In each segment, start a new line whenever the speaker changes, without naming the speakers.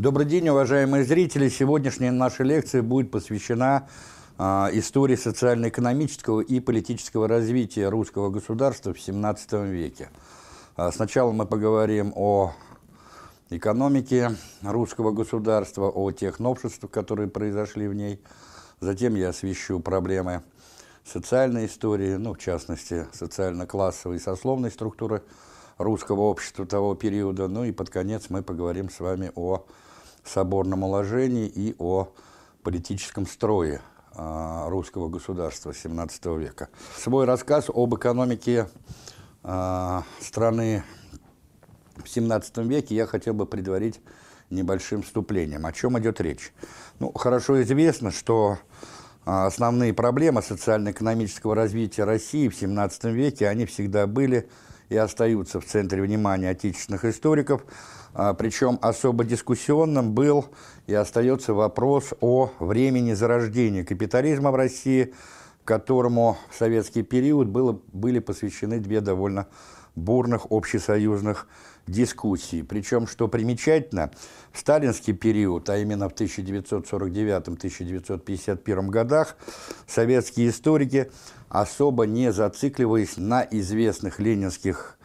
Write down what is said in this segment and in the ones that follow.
Добрый день, уважаемые зрители. Сегодняшняя наша лекция будет посвящена э, истории социально-экономического и политического развития русского государства в XVII веке. Э, сначала мы поговорим о экономике русского государства, о тех новшествах, которые произошли в ней. Затем я освещу проблемы социальной истории, ну, в частности, социально-классовой и сословной структуры русского общества того периода. Ну и под конец мы поговорим с вами о соборном уложении и о политическом строе э, русского государства XVII века. Свой рассказ об экономике э, страны в XVII веке я хотел бы предварить небольшим вступлением. О чем идет речь? Ну, хорошо известно, что основные проблемы социально-экономического развития России в XVII веке, они всегда были и остаются в центре внимания отечественных историков, а, причем особо дискуссионным был и остается вопрос о времени зарождения капитализма в России, которому в советский период было, были посвящены две довольно бурных общесоюзных дискуссии. Причем, что примечательно, в сталинский период, а именно в 1949-1951 годах, советские историки, особо не зацикливаясь на известных ленинских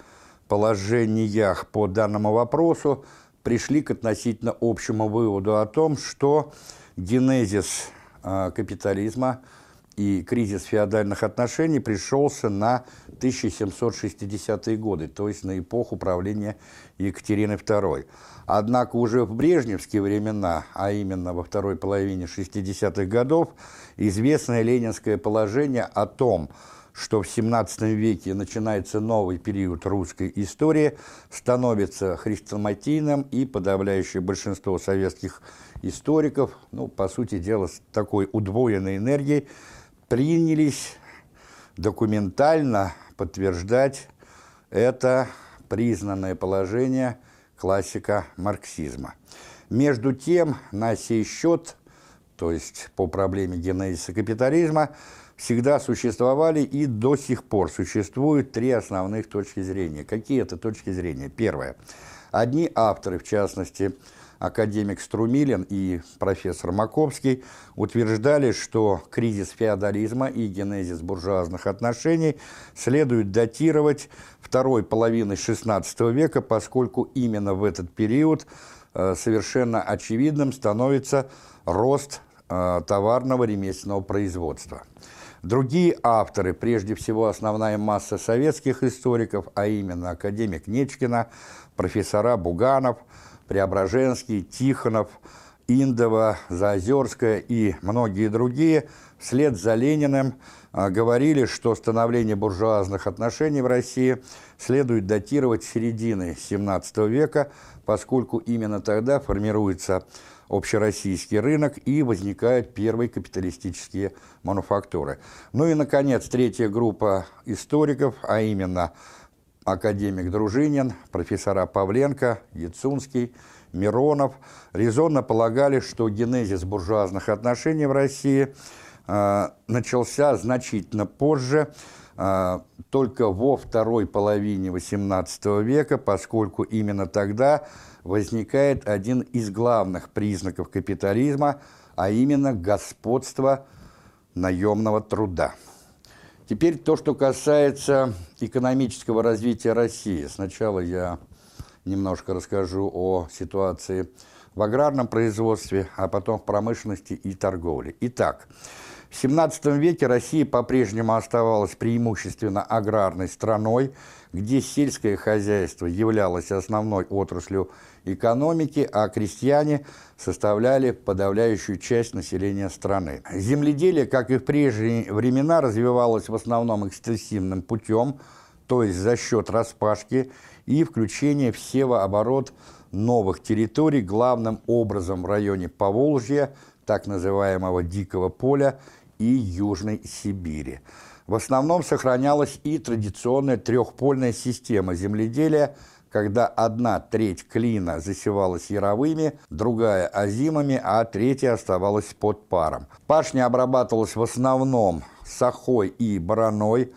положениях по данному вопросу, пришли к относительно общему выводу о том, что генезис э, капитализма – и кризис феодальных отношений пришелся на 1760-е годы, то есть на эпоху правления Екатерины II. Однако уже в брежневские времена, а именно во второй половине 60-х годов, известное ленинское положение о том, что в XVII веке начинается новый период русской истории, становится хрестоматийным, и подавляющее большинство советских историков, ну, по сути дела, с такой удвоенной энергией, принялись документально подтверждать это признанное положение классика марксизма. Между тем, на сей счет, то есть по проблеме генезиса капитализма, всегда существовали и до сих пор существуют три основных точки зрения. Какие это точки зрения? Первое. Одни авторы, в частности, академик Струмилин и профессор Маковский утверждали, что кризис феодализма и генезис буржуазных отношений следует датировать второй половиной XVI века, поскольку именно в этот период э, совершенно очевидным становится рост э, товарного ремесленного производства. Другие авторы, прежде всего основная масса советских историков, а именно академик Нечкина, профессора Буганов – Преображенский, Тихонов, Индова, Заозерская и многие другие вслед за Лениным а, говорили, что становление буржуазных отношений в России следует датировать середины XVII века, поскольку именно тогда формируется общероссийский рынок и возникают первые капиталистические мануфактуры. Ну и, наконец, третья группа историков, а именно – академик Дружинин, профессора Павленко, Яцунский, Миронов резонно полагали, что генезис буржуазных отношений в России э, начался значительно позже, э, только во второй половине XVIII века, поскольку именно тогда возникает один из главных признаков капитализма, а именно господство наемного труда. Теперь то, что касается экономического развития России. Сначала я немножко расскажу о ситуации в аграрном производстве, а потом в промышленности и торговле. Итак, в XVII веке Россия по-прежнему оставалась преимущественно аграрной страной, где сельское хозяйство являлось основной отраслью экономики, а крестьяне составляли подавляющую часть населения страны. Земледелие, как и в прежние времена, развивалось в основном экстенсивным путем, то есть за счет распашки и включения в севооборот новых территорий, главным образом в районе Поволжья, так называемого Дикого поля и Южной Сибири. В основном сохранялась и традиционная трехпольная система земледелия, когда одна треть клина засевалась яровыми, другая – озимами, а третья оставалась под паром. Пашня обрабатывалась в основном сахой и бараной,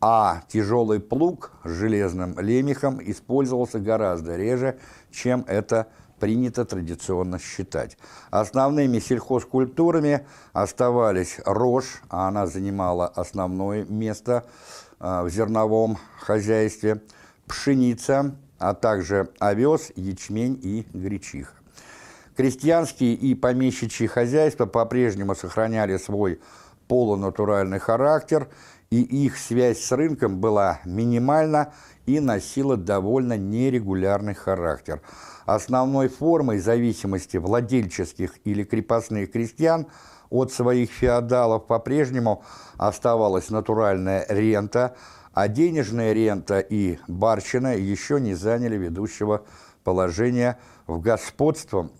а тяжелый плуг с железным лемехом использовался гораздо реже, чем это принято традиционно считать. Основными сельхозкультурами оставались рожь, а она занимала основное место в зерновом хозяйстве, пшеница, а также овес, ячмень и гречиха. Крестьянские и помещичьи хозяйства по-прежнему сохраняли свой полунатуральный характер, и их связь с рынком была минимальна и носила довольно нерегулярный характер. Основной формой зависимости владельческих или крепостных крестьян от своих феодалов по-прежнему оставалась натуральная рента, а денежная рента и барщина еще не заняли ведущего положения в господством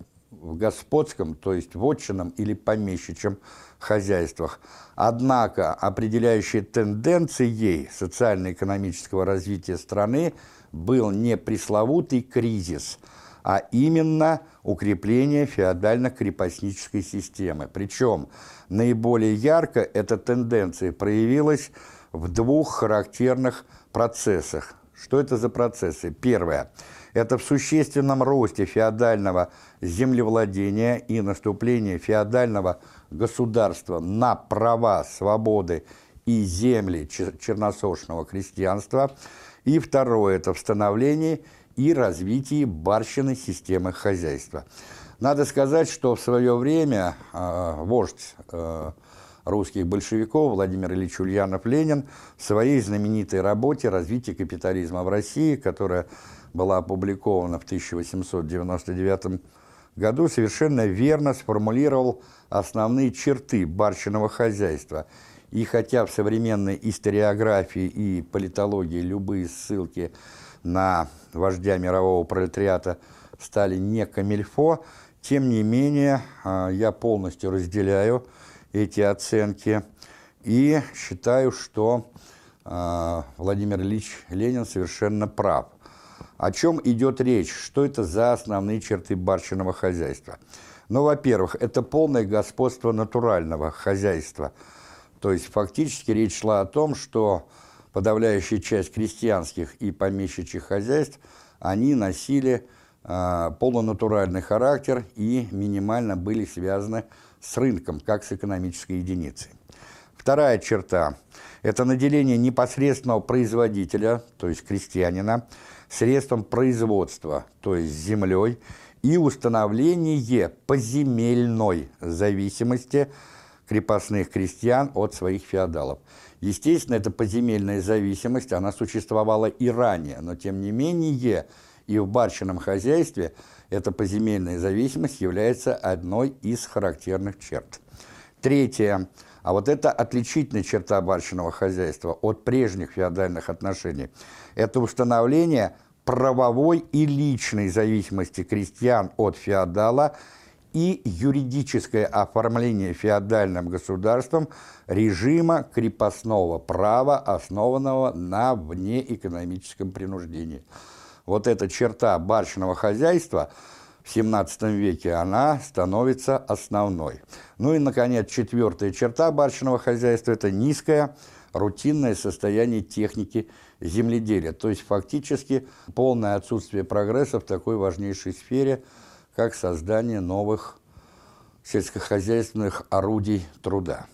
в господском, то есть вотчинном или помещичьем хозяйствах. Однако определяющей тенденцией социально-экономического развития страны был не пресловутый кризис, а именно укрепление феодально-крепостнической системы. Причем наиболее ярко эта тенденция проявилась в двух характерных процессах. Что это за процессы? Первое – это в существенном росте феодального землевладения и наступления феодального государства на права, свободы и земли черносошного крестьянства. И второе – это в становлении и развитии барщины системы хозяйства. Надо сказать, что в свое время э, вождь э, русских большевиков Владимир Ильич Ульянов-Ленин в своей знаменитой работе «Развитие капитализма в России», которая была опубликована в 1899 году, совершенно верно сформулировал основные черты барщиного хозяйства. И хотя в современной историографии и политологии любые ссылки на вождя мирового пролетариата стали не камильфо, тем не менее а, я полностью разделяю эти оценки и считаю, что а, Владимир Ильич Ленин совершенно прав. О чем идет речь? Что это за основные черты барщиного хозяйства? Ну, во-первых, это полное господство натурального хозяйства. То есть фактически речь шла о том, что подавляющая часть крестьянских и помещичьих хозяйств, они носили э, полунатуральный характер и минимально были связаны с рынком, как с экономической единицей. Вторая черта – это наделение непосредственного производителя, то есть крестьянина, средством производства, то есть землей, и установление поземельной зависимости крепостных крестьян от своих феодалов. Естественно, эта поземельная зависимость, она существовала и ранее, но тем не менее и в барщином хозяйстве эта поземельная зависимость является одной из характерных черт. Третье – а вот это отличительная черта барщиного хозяйства от прежних феодальных отношений. Это установление правовой и личной зависимости крестьян от феодала и юридическое оформление феодальным государством режима крепостного права, основанного на внеэкономическом принуждении. Вот эта черта барщиного хозяйства – в XVII веке она становится основной. Ну и, наконец, четвертая черта барщиного хозяйства – это низкое рутинное состояние техники земледелия, то есть фактически полное отсутствие прогресса в такой важнейшей сфере, как создание новых сельскохозяйственных орудий труда.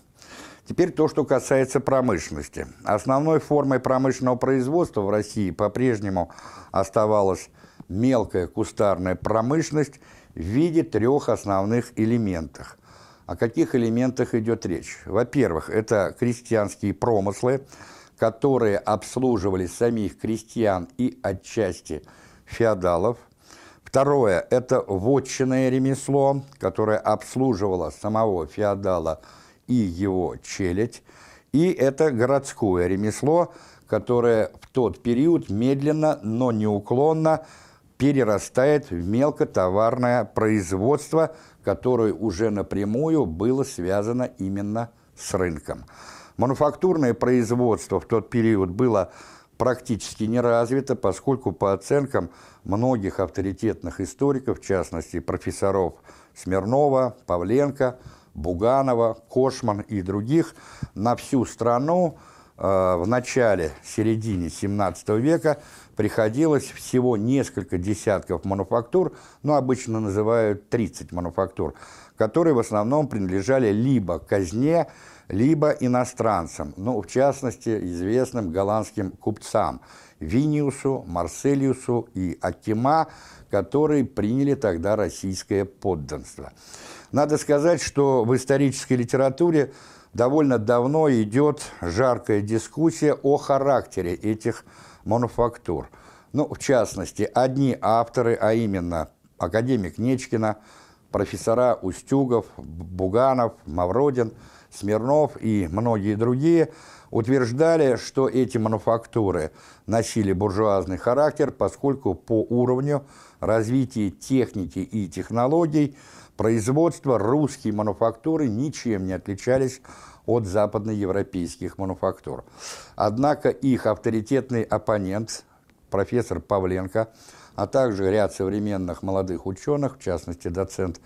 Теперь то, что касается промышленности. Основной формой промышленного производства в России по-прежнему оставалась мелкая кустарная промышленность в виде трех основных элементов. О каких элементах идет речь? Во-первых, это крестьянские промыслы, которые обслуживали самих крестьян и отчасти феодалов. Второе – это вотчинное ремесло, которое обслуживало самого феодала и его челядь. И это городское ремесло, которое в тот период медленно, но неуклонно перерастает в мелкотоварное производство, которое уже напрямую было связано именно с рынком. Мануфактурное производство в тот период было практически не развито, поскольку по оценкам многих авторитетных историков, в частности профессоров Смирнова, Павленко, Буганова, Кошман и других, на всю страну э, в начале, середине 17 века приходилось всего несколько десятков мануфактур, ну, обычно называют 30 мануфактур, которые в основном принадлежали либо казне, либо иностранцам, ну, в частности, известным голландским купцам Виниусу, Марселиусу и Акима, которые приняли тогда российское подданство. Надо сказать, что в исторической литературе довольно давно идет жаркая дискуссия о характере этих мануфактур. Ну, в частности, одни авторы, а именно академик Нечкина, профессора Устюгов, Буганов, Мавродин, Смирнов и многие другие утверждали, что эти мануфактуры носили буржуазный характер, поскольку по уровню развития техники и технологий производства русские мануфактуры ничем не отличались от западноевропейских мануфактур. Однако их авторитетный оппонент, профессор Павленко, а также ряд современных молодых ученых, в частности доцент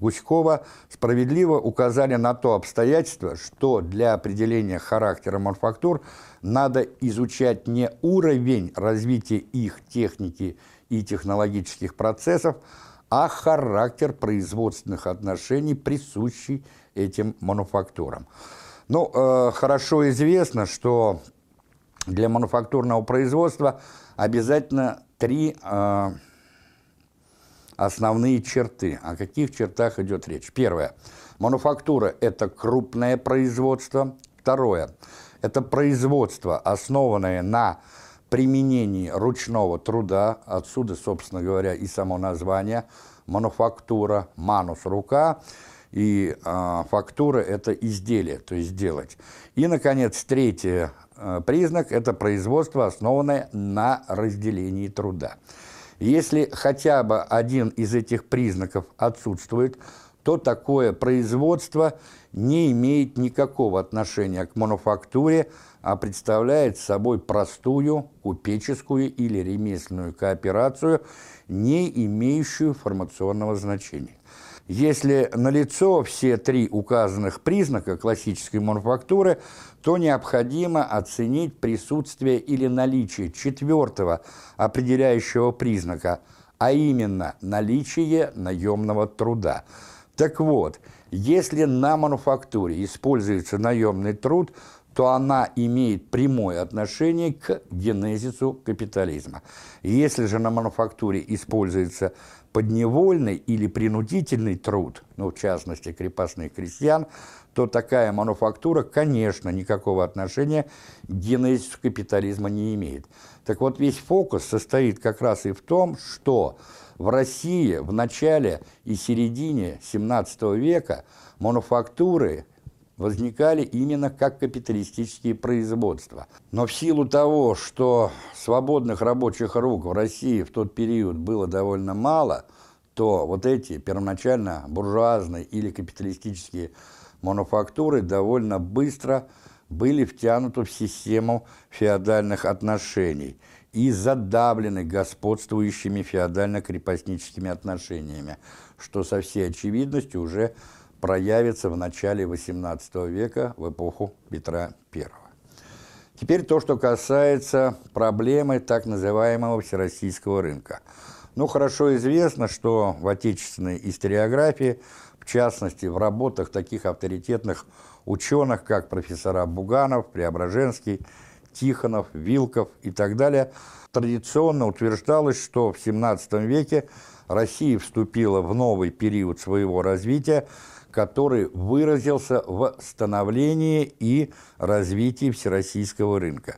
Гуськова, справедливо указали на то обстоятельство, что для определения характера мануфактур надо изучать не уровень развития их техники и технологических процессов, а характер производственных отношений, присущий этим мануфактурам. Ну, э, хорошо известно, что для мануфактурного производства обязательно три э, основные черты. О каких чертах идет речь? Первое. Мануфактура – это крупное производство. Второе. Это производство, основанное на применении ручного труда. Отсюда, собственно говоря, и само название мануфактура, манус – рука, и э, фактура – это изделие, то есть делать. И, наконец, третий э, признак – это производство, основанное на разделении труда. Если хотя бы один из этих признаков отсутствует, то такое производство не имеет никакого отношения к мануфактуре, а представляет собой простую купеческую или ремесленную кооперацию, не имеющую формационного значения. Если налицо все три указанных признака классической мануфактуры, то необходимо оценить присутствие или наличие четвертого определяющего признака, а именно наличие наемного труда. Так вот, если на мануфактуре используется наемный труд, то она имеет прямое отношение к генезису капитализма. Если же на мануфактуре используется подневольный или принудительный труд, ну, в частности, крепостных крестьян, то такая мануфактура, конечно, никакого отношения к генезису капитализма не имеет. Так вот, весь фокус состоит как раз и в том, что в России в начале и середине 17 века мануфактуры возникали именно как капиталистические производства. Но в силу того, что свободных рабочих рук в России в тот период было довольно мало, то вот эти первоначально буржуазные или капиталистические мануфактуры довольно быстро были втянуты в систему феодальных отношений и задавлены господствующими феодально-крепостническими отношениями, что со всей очевидностью уже проявится в начале XVIII века, в эпоху Петра I. Теперь то, что касается проблемы так называемого всероссийского рынка. Ну, хорошо известно, что в отечественной историографии, в частности, в работах таких авторитетных ученых, как профессора Буганов, Преображенский, Тихонов, Вилков и так далее, традиционно утверждалось, что в XVII веке Россия вступила в новый период своего развития, который выразился в становлении и развитии всероссийского рынка.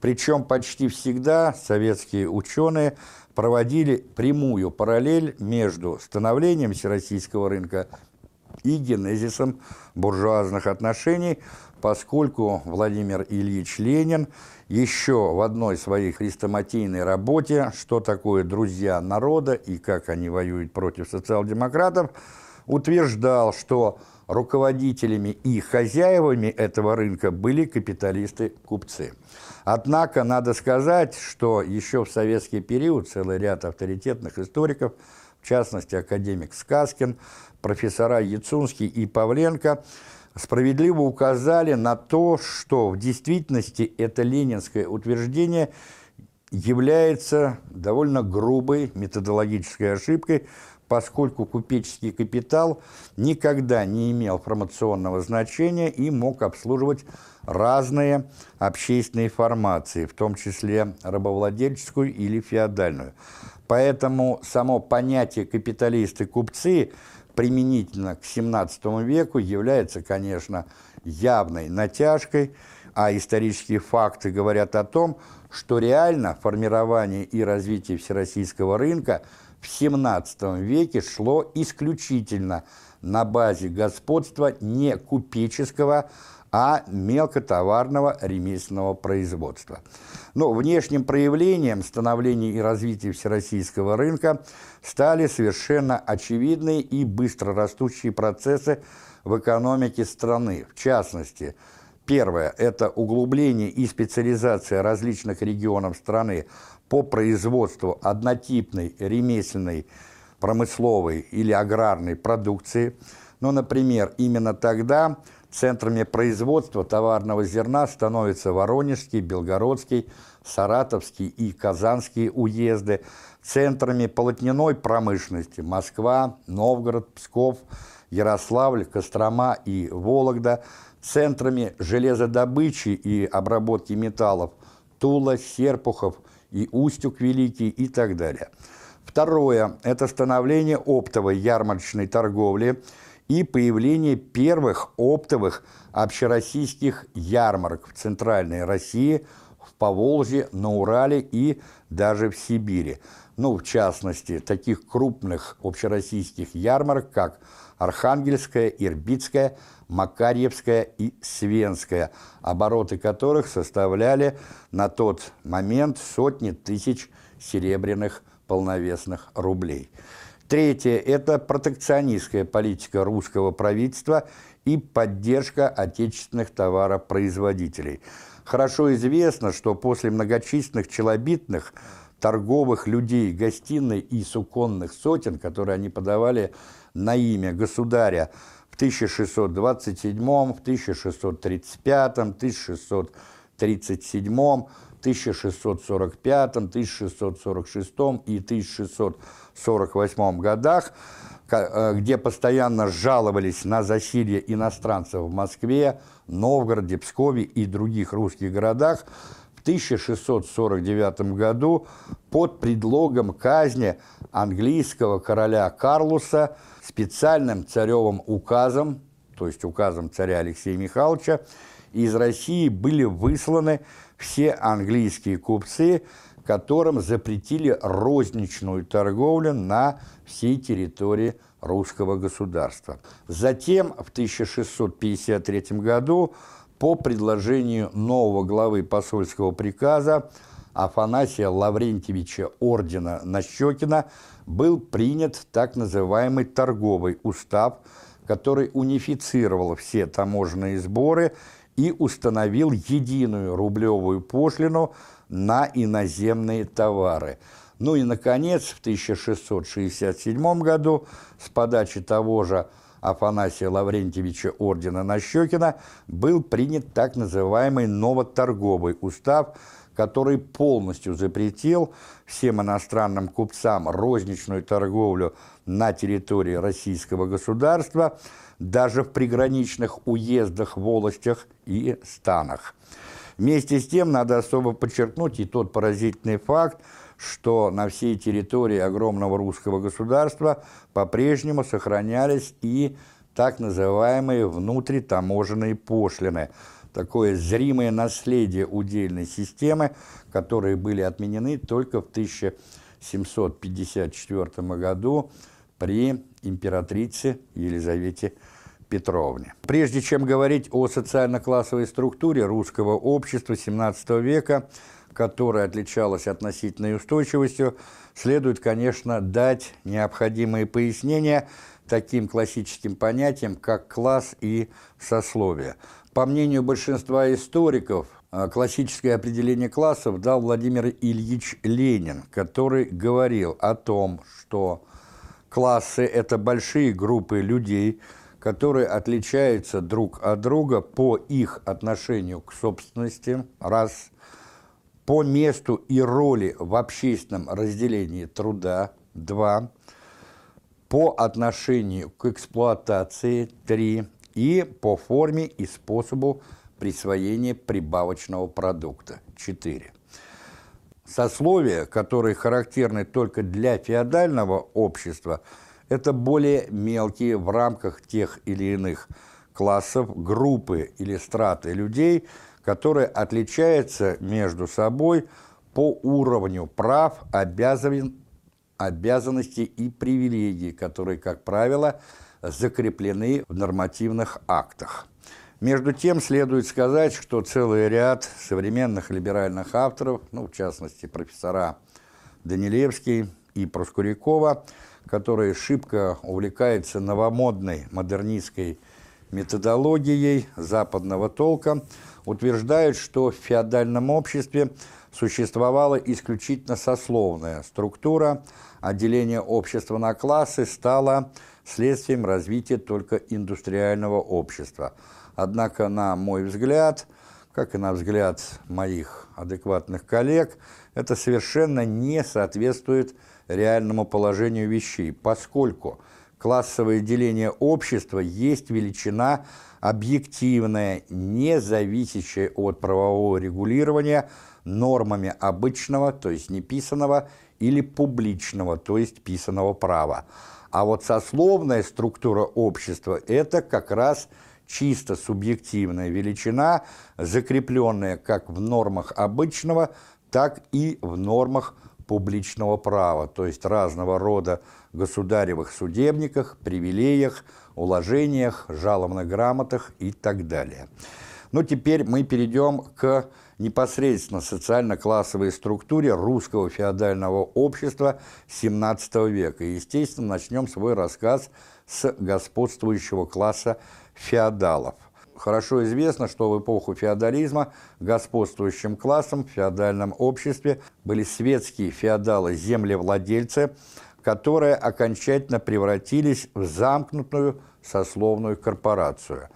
Причем почти всегда советские ученые проводили прямую параллель между становлением всероссийского рынка и генезисом буржуазных отношений, поскольку Владимир Ильич Ленин еще в одной своей хрестоматийной работе «Что такое друзья народа и как они воюют против социал-демократов» утверждал, что руководителями и хозяевами этого рынка были капиталисты-купцы. Однако надо сказать, что еще в советский период целый ряд авторитетных историков, в частности академик Сказкин, профессора Яцунский и Павленко, справедливо указали на то, что в действительности это ленинское утверждение является довольно грубой методологической ошибкой, поскольку купеческий капитал никогда не имел формационного значения и мог обслуживать разные общественные формации, в том числе рабовладельческую или феодальную. Поэтому само понятие «капиталисты-купцы» применительно к XVII веку является, конечно, явной натяжкой, а исторические факты говорят о том, что реально формирование и развитие всероссийского рынка в XVII веке шло исключительно на базе господства не купеческого, а мелкотоварного ремесленного производства. Но внешним проявлением становления и развития всероссийского рынка стали совершенно очевидные и быстро растущие процессы в экономике страны. В частности, первое – это углубление и специализация различных регионов страны по производству однотипной ремесленной, промысловой или аграрной продукции. Ну, например, именно тогда – Центрами производства товарного зерна становятся Воронежский, Белгородский, Саратовский и Казанские уезды, центрами полотняной промышленности Москва, Новгород, Псков, Ярославль, Кострома и Вологда, центрами железодобычи и обработки металлов Тула, Серпухов и Устюг Великий и так далее. Второе – это становление оптовой ярмарочной торговли – и появление первых оптовых общероссийских ярмарок в Центральной России, в Поволжье, на Урале и даже в Сибири. Ну, в частности, таких крупных общероссийских ярмарок, как Архангельская, Ирбитская, Макарьевская и Свенская, обороты которых составляли на тот момент сотни тысяч серебряных полновесных рублей. Третье – это протекционистская политика русского правительства и поддержка отечественных товаропроизводителей. Хорошо известно, что после многочисленных челобитных торговых людей, гостиной и суконных сотен, которые они подавали на имя государя в 1627, в 1635, 1637, 1645, 1646 и 1648 годах, э, где постоянно жаловались на засилье иностранцев в Москве, Новгороде, Пскове и других русских городах, 1649 году под предлогом казни английского короля Карлуса специальным царевым указом, то есть указом царя Алексея Михайловича, из России были высланы все английские купцы, которым запретили розничную торговлю на всей территории русского государства. Затем в 1653 году по предложению нового главы посольского приказа Афанасия Лаврентьевича ордена Нащекина был принят так называемый торговый устав, который унифицировал все таможенные сборы и установил единую рублевую пошлину на иноземные товары. Ну и, наконец, в 1667 году с подачи того же Афанасия Лаврентьевича ордена Нащекина был принят так называемый новоторговый устав, который полностью запретил всем иностранным купцам розничную торговлю на территории российского государства – даже в приграничных уездах, волостях и станах. Вместе с тем надо особо подчеркнуть и тот поразительный факт, что на всей территории огромного русского государства по-прежнему сохранялись и так называемые внутритаможенные пошлины, такое зримое наследие удельной системы, которые были отменены только в 1754 году при императрице Елизавете Петровне. Прежде чем говорить о социально-классовой структуре русского общества XVII века, которая отличалась относительной устойчивостью, следует, конечно, дать необходимые пояснения таким классическим понятиям, как класс и сословие. По мнению большинства историков, э, классическое определение классов дал Владимир Ильич Ленин, который говорил о том, что Классы – это большие группы людей, которые отличаются друг от друга по их отношению к собственности, раз, по месту и роли в общественном разделении труда, два, по отношению к эксплуатации, три, и по форме и способу присвоения прибавочного продукта, четыре. Сословия, которые характерны только для феодального общества, это более мелкие в рамках тех или иных классов, группы или страты людей, которые отличаются между собой по уровню прав, обязан, обязанностей и привилегий, которые, как правило, закреплены в нормативных актах. Между тем, следует сказать, что целый ряд современных либеральных авторов, ну, в частности, профессора Данилевский и Проскурякова, которые шибко увлекаются новомодной модернистской методологией западного толка, утверждают, что в феодальном обществе существовала исключительно сословная структура, отделение общества на классы стало следствием развития только индустриального общества – Однако, на мой взгляд, как и на взгляд моих адекватных коллег, это совершенно не соответствует реальному положению вещей, поскольку классовое деление общества есть величина объективная, не зависящая от правового регулирования нормами обычного, то есть неписанного, или публичного, то есть писанного права. А вот сословная структура общества – это как раз – чисто субъективная величина, закрепленная как в нормах обычного, так и в нормах публичного права, то есть разного рода государевых судебниках, привилеях, уложениях, жалобных грамотах и так далее. Но теперь мы перейдем к непосредственно социально-классовой структуре русского феодального общества XVII века. Естественно, начнем свой рассказ с господствующего класса феодалов. Хорошо известно, что в эпоху феодализма господствующим классом в феодальном обществе были светские феодалы-землевладельцы, которые окончательно превратились в замкнутую сословную корпорацию.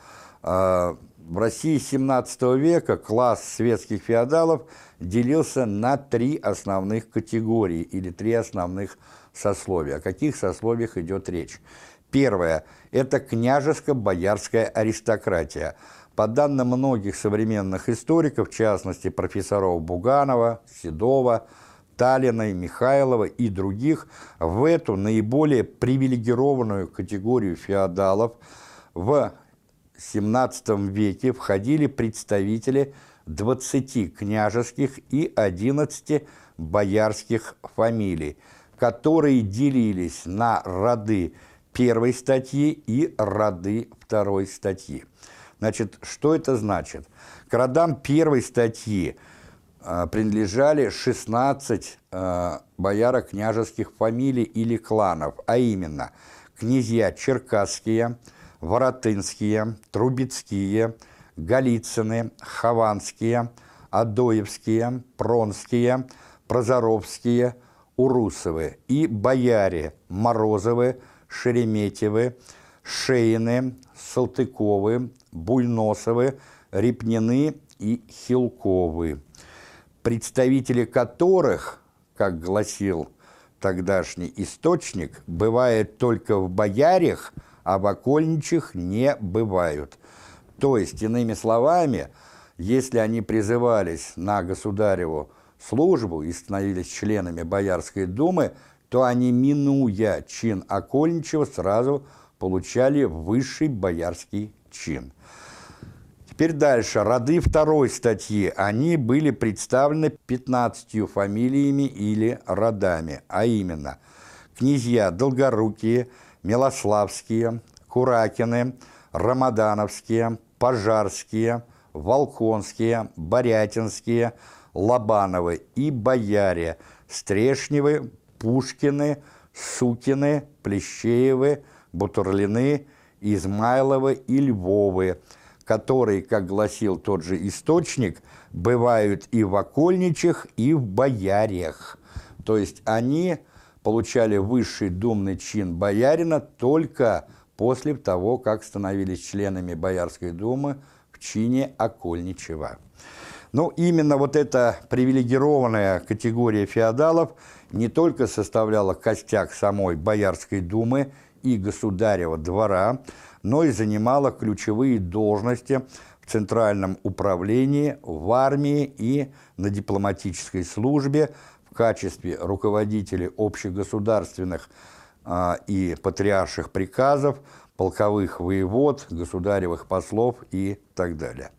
А, в России XVII века класс светских феодалов делился на три основных категории или три основных сословия. О каких сословиях идет речь? Первое – это княжеско-боярская аристократия. По данным многих современных историков, в частности профессоров Буганова, Седова, Талиной, Михайлова и других, в эту наиболее привилегированную категорию феодалов в XVII веке входили представители 20 княжеских и 11 боярских фамилий, которые делились на роды первой статьи и роды второй статьи. Значит, что это значит? К родам первой статьи э, принадлежали 16 э, а, бояро-княжеских фамилий или кланов, а именно князья Черкасские, Воротынские, Трубецкие, Голицыны, Хованские, Адоевские, Пронские, Прозоровские, Урусовы и бояре Морозовы, Шереметьевы, Шейны, Салтыковы, Буйносовы, Репнины и Хилковы, представители которых, как гласил тогдашний источник, бывает только в боярях, а в окольничьих не бывают. То есть, иными словами, если они призывались на государеву службу и становились членами Боярской думы, то они, минуя чин окольничего, сразу получали высший боярский чин. Теперь дальше. Роды второй статьи. Они были представлены 15 фамилиями или родами, а именно князья Долгорукие, Милославские, Куракины, Рамадановские, Пожарские, Волконские, Борятинские, Лобановы и бояре Стрешневы, Пушкины, Сукины, Плещеевы, Бутурлины, Измайловы и Львовы, которые, как гласил тот же источник, бывают и в окольничьих, и в боярях. То есть они получали высший думный чин боярина только после того, как становились членами Боярской думы в чине окольничего. Ну, именно вот эта привилегированная категория феодалов не только составляла костяк самой Боярской думы и государева двора, но и занимала ключевые должности в центральном управлении, в армии и на дипломатической службе в качестве руководителей общегосударственных а, и патриарших приказов, полковых воевод, государевых послов и так далее.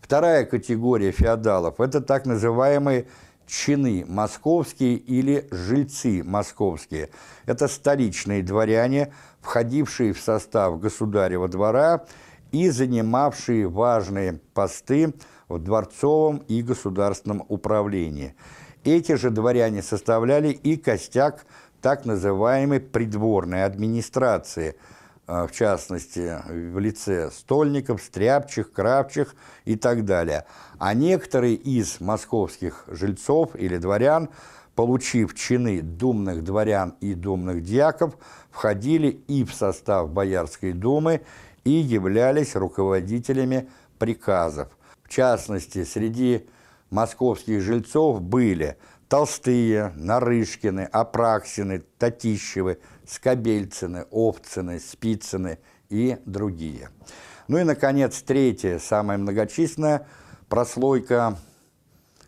Вторая категория феодалов – это так называемые чины московские или жильцы московские. Это столичные дворяне, входившие в состав государева двора и занимавшие важные посты в дворцовом и государственном управлении. Эти же дворяне составляли и костяк так называемой придворной администрации, в частности, в лице стольников, стряпчих, кравчих и так далее. А некоторые из московских жильцов или дворян, получив чины думных дворян и думных дьяков, входили и в состав Боярской думы и являлись руководителями приказов. В частности, среди московских жильцов были – Толстые, Нарышкины, Апраксины, Татищевы, Скобельцины, Овцины, Спицыны и другие. Ну и, наконец, третья, самая многочисленная прослойка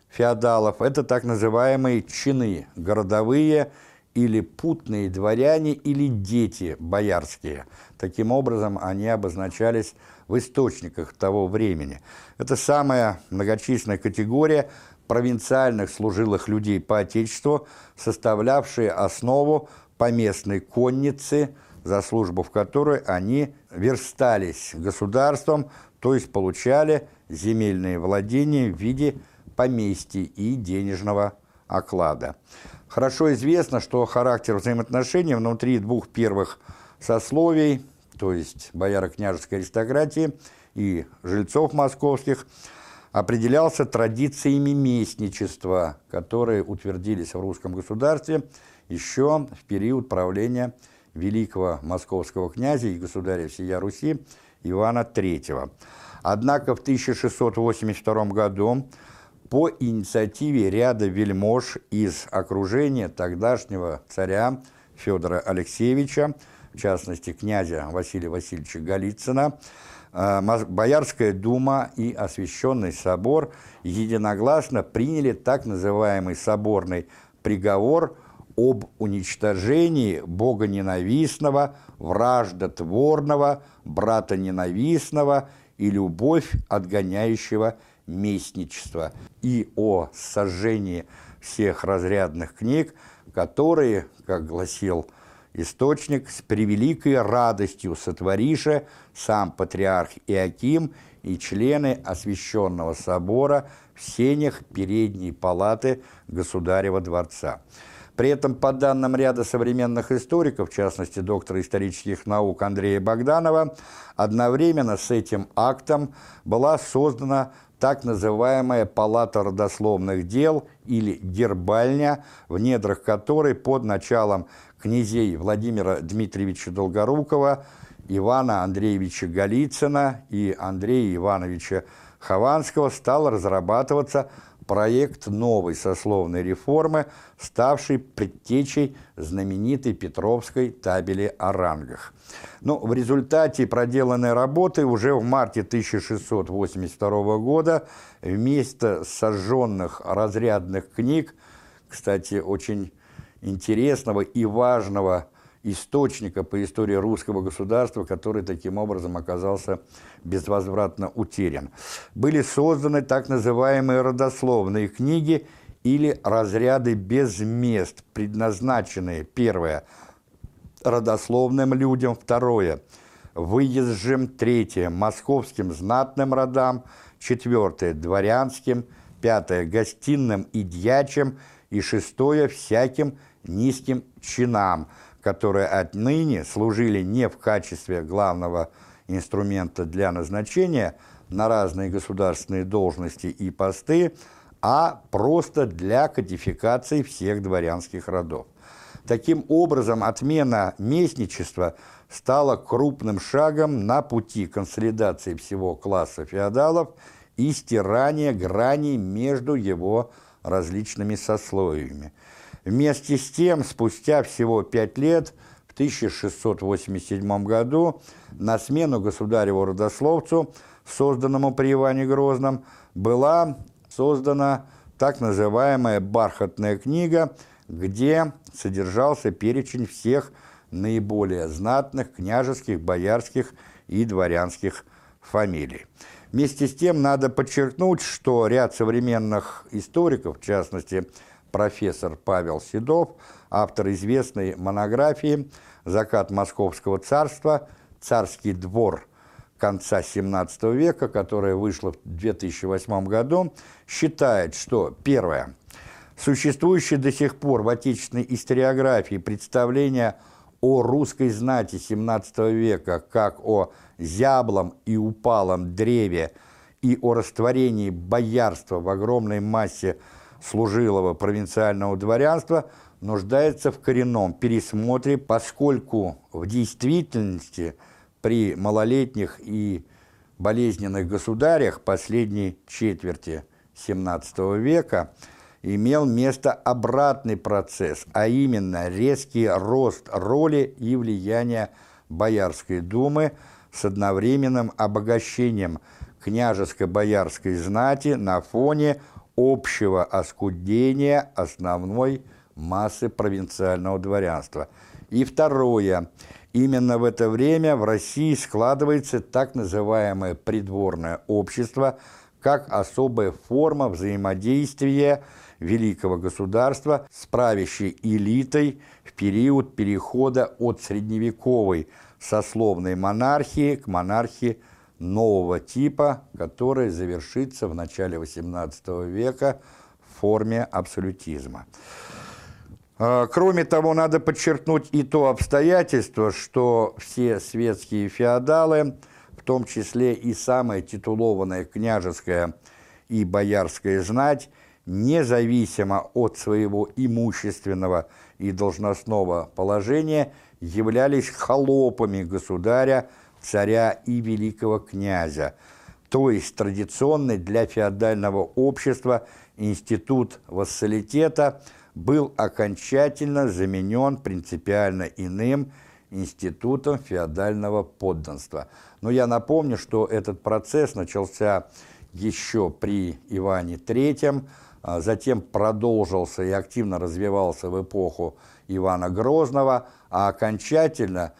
феодалов – это так называемые чины, городовые или путные дворяне или дети боярские. Таким образом, они обозначались в источниках того времени. Это самая многочисленная категория – провинциальных служилых людей по Отечеству, составлявшие основу поместной конницы, за службу в которой они верстались государством, то есть получали земельные владения в виде поместий и денежного оклада. Хорошо известно, что характер взаимоотношений внутри двух первых сословий, то есть бояро-княжеской аристократии и жильцов московских – определялся традициями местничества, которые утвердились в русском государстве еще в период правления великого московского князя и государя всея Руси Ивана III. Однако в 1682 году по инициативе ряда вельмож из окружения тогдашнего царя Федора Алексеевича, в частности князя Василия Васильевича Голицына, Э, Боярская дума и Освященный собор единогласно приняли так называемый соборный приговор об уничтожении богоненавистного, враждотворного, братоненавистного и любовь отгоняющего местничества и о сожжении всех разрядных книг, которые, как гласил источник с превеликой радостью сотворише сам патриарх Иаким и члены освященного собора в сенях передней палаты Государева дворца. При этом, по данным ряда современных историков, в частности доктора исторических наук Андрея Богданова, одновременно с этим актом была создана так называемая палата родословных дел или гербальня, в недрах которой под началом князей Владимира Дмитриевича Долгорукова, Ивана Андреевича Голицына и Андрея Ивановича Хованского стал разрабатываться проект новой сословной реформы, ставший предтечей знаменитой Петровской табели о рангах. Но ну, в результате проделанной работы уже в марте 1682 года вместо сожженных разрядных книг, кстати, очень интересного и важного источника по истории русского государства, который таким образом оказался безвозвратно утерян. Были созданы так называемые родословные книги или разряды без мест, предназначенные, первое, родословным людям, второе, выезжим, третье, московским знатным родам, четвертое, дворянским, пятое, гостиным и дьячим, и шестое, всяким низким чинам, которые отныне служили не в качестве главного инструмента для назначения на разные государственные должности и посты, а просто для кодификации всех дворянских родов. Таким образом, отмена местничества стала крупным шагом на пути консолидации всего класса феодалов и стирания граней между его различными сословиями. Вместе с тем, спустя всего пять лет, в 1687 году, на смену государеву-родословцу, созданному при Иване Грозном, была создана так называемая «бархатная книга», где содержался перечень всех наиболее знатных княжеских, боярских и дворянских фамилий. Вместе с тем надо подчеркнуть, что ряд современных историков, в частности, профессор Павел Седов, автор известной монографии «Закат Московского царства. Царский двор конца XVII века», которая вышла в 2008 году, считает, что, первое, существующее до сих пор в отечественной историографии представление о русской знати XVII века как о зяблом и упалом древе и о растворении боярства в огромной массе служилого провинциального дворянства нуждается в коренном пересмотре, поскольку в действительности при малолетних и болезненных государях последней четверти XVII века имел место обратный процесс, а именно резкий рост роли и влияния Боярской думы с одновременным обогащением княжеско-боярской знати на фоне общего оскудения основной массы провинциального дворянства. И второе. Именно в это время в России складывается так называемое придворное общество как особая форма взаимодействия великого государства с правящей элитой в период перехода от средневековой сословной монархии к монархии нового типа, которая завершится в начале XVIII века в форме абсолютизма. А, кроме того, надо подчеркнуть и то обстоятельство, что все светские феодалы, в том числе и самая титулованная княжеская и боярская знать, независимо от своего имущественного и должностного положения, являлись холопами государя, царя и великого князя, то есть традиционный для феодального общества институт вассалитета был окончательно заменен принципиально иным институтом феодального подданства. Но я напомню, что этот процесс начался еще при Иване III, а затем продолжился и активно развивался в эпоху Ивана Грозного, а окончательно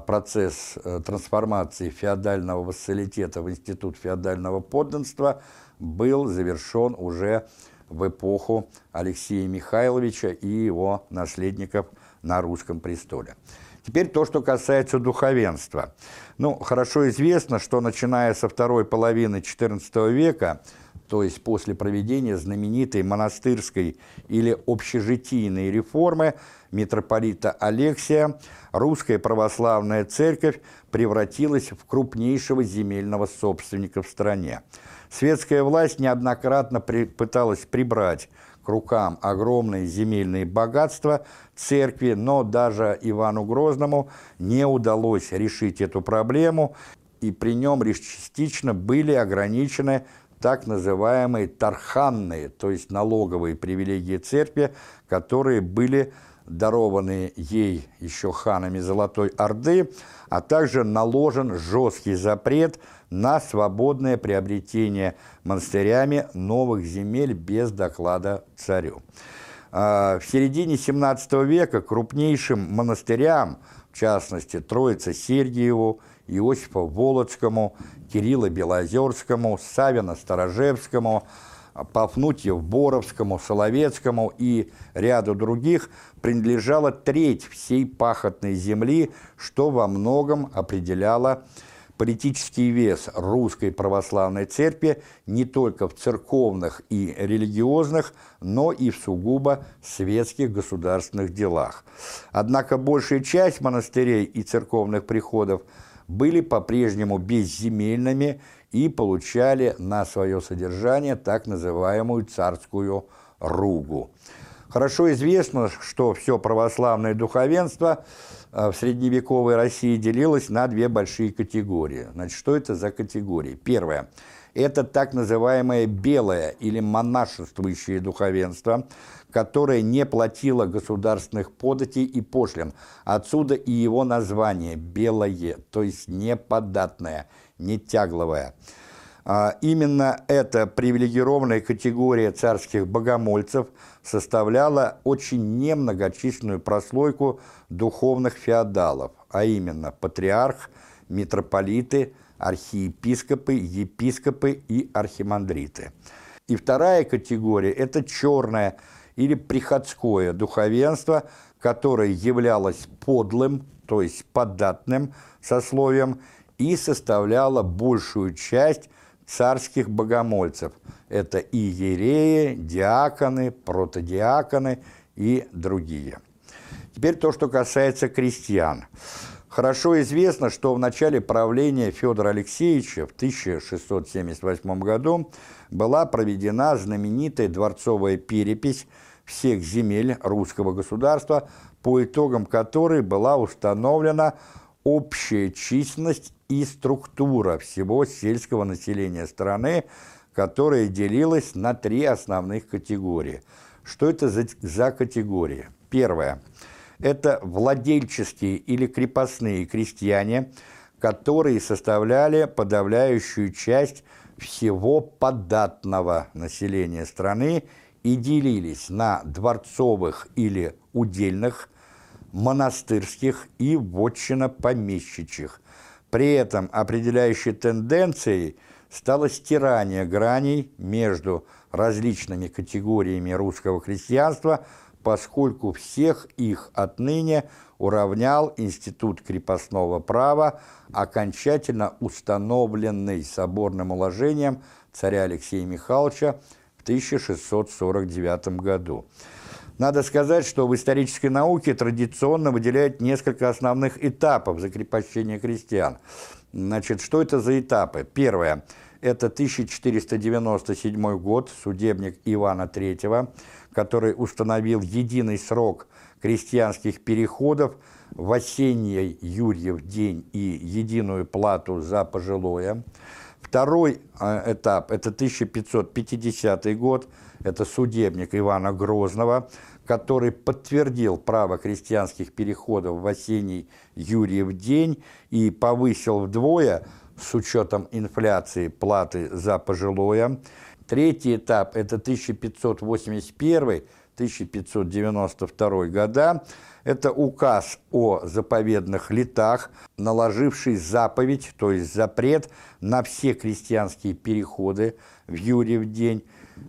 процесс э, трансформации феодального вассалитета в институт феодального подданства был завершен уже в эпоху Алексея Михайловича и его наследников на русском престоле. Теперь то, что касается духовенства. Ну, хорошо известно, что начиная со второй половины XIV века то есть после проведения знаменитой монастырской или общежитийной реформы митрополита Алексия, русская православная церковь превратилась в крупнейшего земельного собственника в стране. Светская власть неоднократно при, пыталась прибрать к рукам огромные земельные богатства церкви, но даже Ивану Грозному не удалось решить эту проблему, и при нем лишь частично были ограничены так называемые тарханные, то есть налоговые привилегии церкви, которые были дарованы ей еще ханами Золотой Орды, а также наложен жесткий запрет на свободное приобретение монастырями новых земель без доклада царю. А, в середине XVII века крупнейшим монастырям, в частности Троице Сергиеву, Иосифу Володскому, Кирилла Белозерскому, Савина Сторожевскому, Пафнутьев Боровскому, Соловецкому и ряду других принадлежала треть всей пахотной земли, что во многом определяло политический вес русской православной церкви не только в церковных и религиозных, но и в сугубо светских государственных делах. Однако большая часть монастырей и церковных приходов – были по-прежнему безземельными и получали на свое содержание так называемую царскую ругу. Хорошо известно, что все православное духовенство э, в средневековой России делилось на две большие категории. Значит, что это за категории? Первое – это так называемое белое или монашествующее духовенство, которое не платило государственных податей и пошлин. Отсюда и его название – белое, то есть неподатное, нетягловое. А, именно эта привилегированная категория царских богомольцев составляла очень немногочисленную прослойку духовных феодалов, а именно патриарх, митрополиты, архиепископы, епископы и архимандриты. И вторая категория – это черное или приходское духовенство, которое являлось подлым, то есть податным сословием, и составляло большую часть царских богомольцев. Это и иереи, диаконы, протодиаконы и другие. Теперь то, что касается крестьян. Хорошо известно, что в начале правления Федора Алексеевича в 1678 году была проведена знаменитая дворцовая перепись всех земель русского государства, по итогам которой была установлена общая численность и структура всего сельского населения страны, которая делилась на три основных категории. Что это за, за категории? Первое – это владельческие или крепостные крестьяне, которые составляли подавляющую часть всего податного населения страны и делились на дворцовых или удельных, монастырских и вотчинно-помещичьих, при этом определяющей тенденцией стало стирание граней между различными категориями русского христианства, поскольку всех их отныне уравнял Институт крепостного права, окончательно установленный соборным уложением царя Алексея Михайловича в 1649 году. Надо сказать, что в исторической науке традиционно выделяют несколько основных этапов закрепощения крестьян. Значит, что это за этапы? Первое – это 1497 год, судебник Ивана III, который установил единый срок крестьянских переходов в осенний Юрьев день и единую плату за пожилое. Второй э, этап – это 1550 год, это судебник Ивана Грозного, который подтвердил право крестьянских переходов в осенний Юрьев день и повысил вдвое с учетом инфляции платы за пожилое. Третий этап – это 1581-1592 года. Это указ о заповедных летах, наложивший заповедь, то есть запрет на все крестьянские переходы в Юрьев день.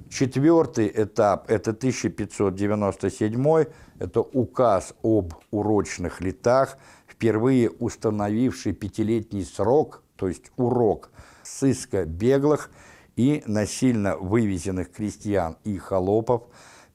Четвертый этап – это 1597 это указ об урочных летах, впервые установивший пятилетний срок, то есть урок сыска беглых и насильно вывезенных крестьян и холопов.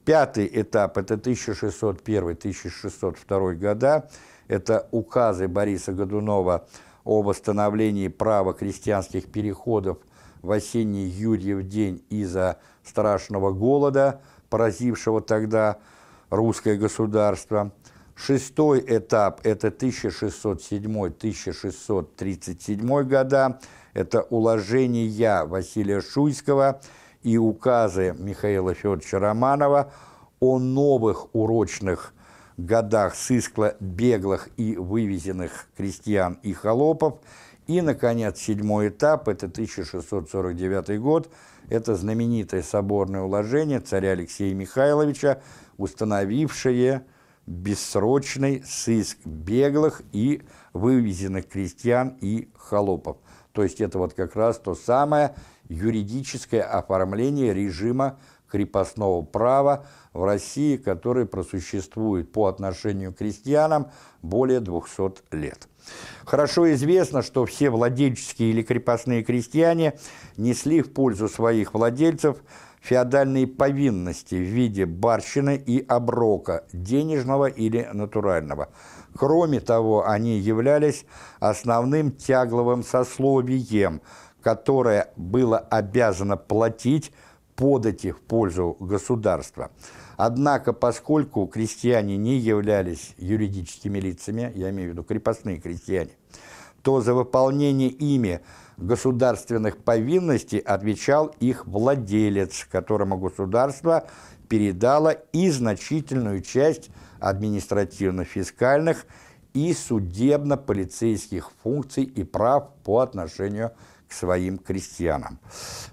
Пятый этап – это 1601-1602 года, это указы Бориса Годунова о восстановлении права крестьянских переходов в осенний Юрьев день из-за страшного голода, поразившего тогда русское государство. Шестой этап – это 1607-1637 года, это уложения Василия Шуйского и указы Михаила Федоровича Романова о новых урочных годах сыскла беглых и вывезенных крестьян и холопов – и, наконец, седьмой этап – это 1649 год. Это знаменитое соборное уложение царя Алексея Михайловича, установившее бессрочный сыск беглых и вывезенных крестьян и холопов. То есть это вот как раз то самое юридическое оформление режима крепостного права в России, который просуществует по отношению к крестьянам более 200 лет. Хорошо известно, что все владельческие или крепостные крестьяне несли в пользу своих владельцев феодальные повинности в виде барщины и оброка, денежного или натурального. Кроме того, они являлись основным тягловым сословием, которое было обязано платить подати в пользу государства. Однако, поскольку крестьяне не являлись юридическими лицами, я имею в виду крепостные крестьяне, то за выполнение ими государственных повинностей отвечал их владелец, которому государство передало и значительную часть административно-фискальных и судебно-полицейских функций и прав по отношению к своим крестьянам.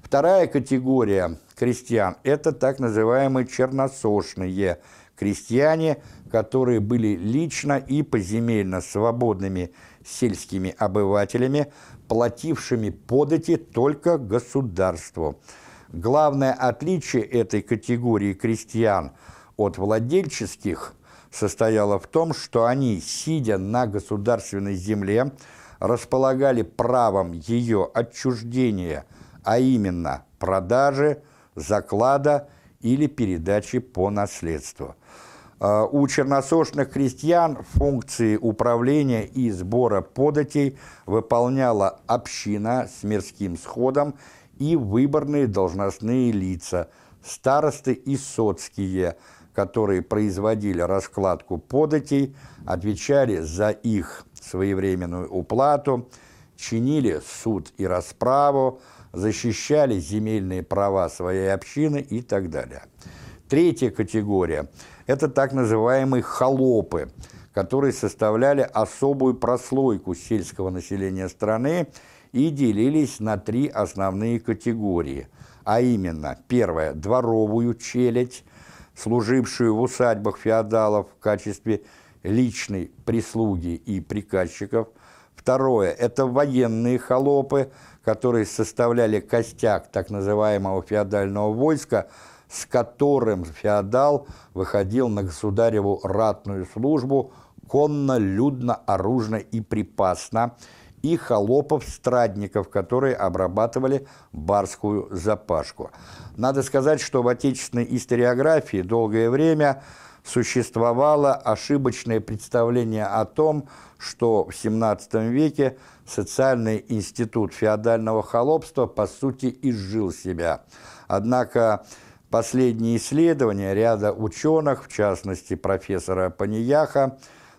Вторая категория крестьян – это так называемые черносошные крестьяне, которые были лично и поземельно свободными сельскими обывателями, платившими подати только государству. Главное отличие этой категории крестьян от владельческих состояло в том, что они, сидя на государственной земле, располагали правом ее отчуждения, а именно продажи, заклада или передачи по наследству. А, у черносошных крестьян функции управления и сбора податей выполняла община с мирским сходом и выборные должностные лица, старосты и соцкие, которые производили раскладку податей, отвечали за их своевременную уплату, чинили суд и расправу, защищали земельные права своей общины и так далее. Третья категория – это так называемые холопы, которые составляли особую прослойку сельского населения страны и делились на три основные категории, а именно, первая – дворовую челядь, служившую в усадьбах феодалов в качестве личной прислуги и приказчиков. Второе – это военные холопы, которые составляли костяк так называемого феодального войска, с которым феодал выходил на государеву ратную службу конно, людно, оружно и припасно, и холопов-страдников, которые обрабатывали барскую запашку. Надо сказать, что в отечественной историографии долгое время – существовало ошибочное представление о том, что в XVII веке социальный институт феодального холопства по сути изжил себя. Однако последние исследования ряда ученых, в частности профессора Панияха,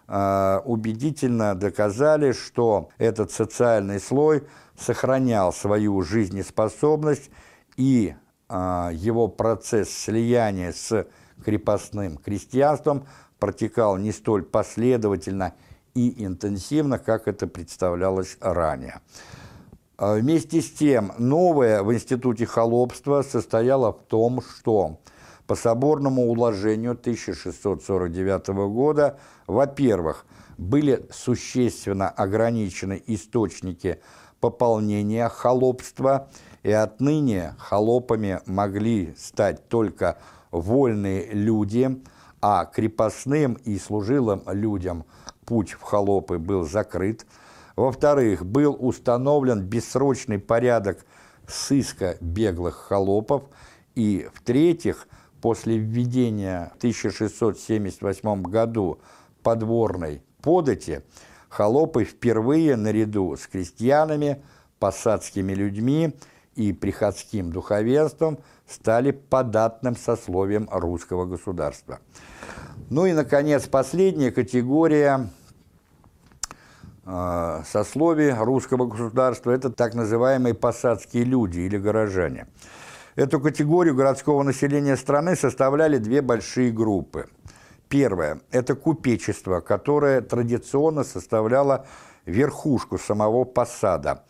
убедительно доказали, что этот социальный слой сохранял свою жизнеспособность и э, его процесс слияния с крепостным крестьянством протекал не столь последовательно и интенсивно, как это представлялось ранее. А вместе с тем, новое в Институте холопства состояло в том, что по соборному уложению 1649 года, во-первых, были существенно ограничены источники пополнения холопства, и отныне холопами могли стать только вольные люди, а крепостным и служилым людям путь в холопы был закрыт. Во-вторых, был установлен бессрочный порядок сыска беглых холопов. И, в-третьих, после введения в 1678 году подворной подати, холопы впервые наряду с крестьянами, посадскими людьми и приходским духовенством – стали податным сословием русского государства. Ну и, наконец, последняя категория э, сословий русского государства – это так называемые посадские люди или горожане. Эту категорию городского населения страны составляли две большие группы. Первое – это купечество, которое традиционно составляло верхушку самого посада.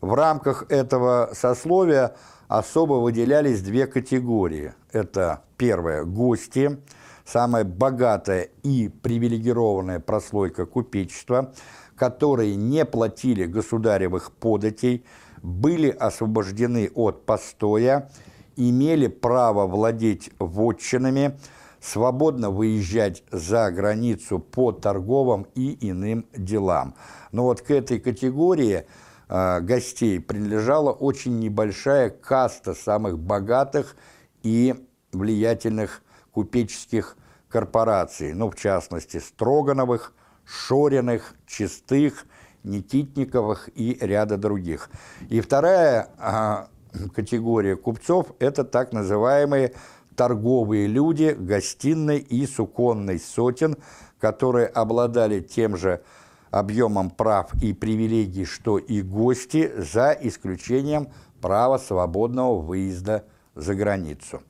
В рамках этого сословия – особо выделялись две категории. Это первое – гости, самая богатая и привилегированная прослойка купечества, которые не платили государевых податей, были освобождены от постоя, имели право владеть вотчинами, свободно выезжать за границу по торговым и иным делам. Но вот к этой категории – Э, гостей принадлежала очень небольшая каста самых богатых и влиятельных купеческих корпораций, ну, в частности, Строгановых, Шориных, Чистых, Никитниковых и ряда других. И вторая а, категория купцов – это так называемые торговые люди гостиной и суконной сотен, которые обладали тем же объемом прав и привилегий, что и гости, за исключением права свободного выезда за границу.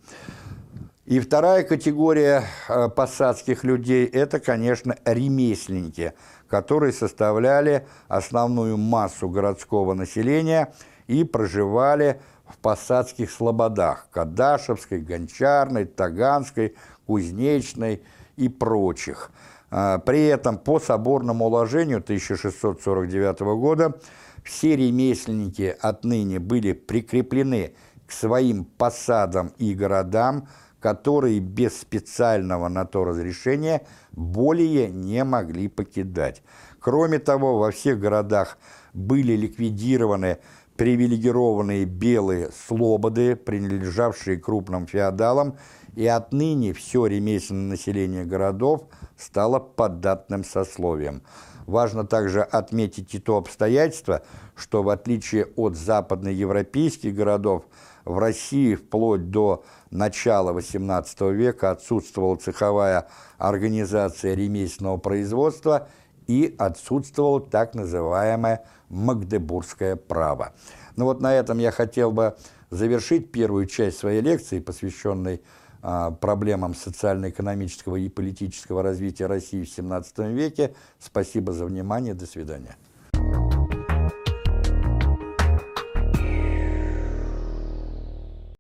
И вторая категория э, посадских людей – это, конечно, ремесленники, которые составляли основную массу городского населения и проживали в посадских слободах – Кадашевской, Гончарной, Таганской, Кузнечной и прочих – а, при этом по соборному уложению 1649 года все ремесленники отныне были прикреплены к своим посадам и городам, которые без специального на то разрешения более не могли покидать. Кроме того, во всех городах были ликвидированы привилегированные белые слободы, принадлежавшие крупным феодалам, и отныне все ремесленное население городов стало податным сословием. Важно также отметить и то обстоятельство, что в отличие от западноевропейских городов, в России вплоть до начала XVIII века отсутствовала цеховая организация ремесленного производства и отсутствовало так называемое Магдебургское право. Ну вот на этом я хотел бы завершить первую часть своей лекции, посвященной а, проблемам социально-экономического и политического развития России в XVII веке. Спасибо за внимание. До свидания.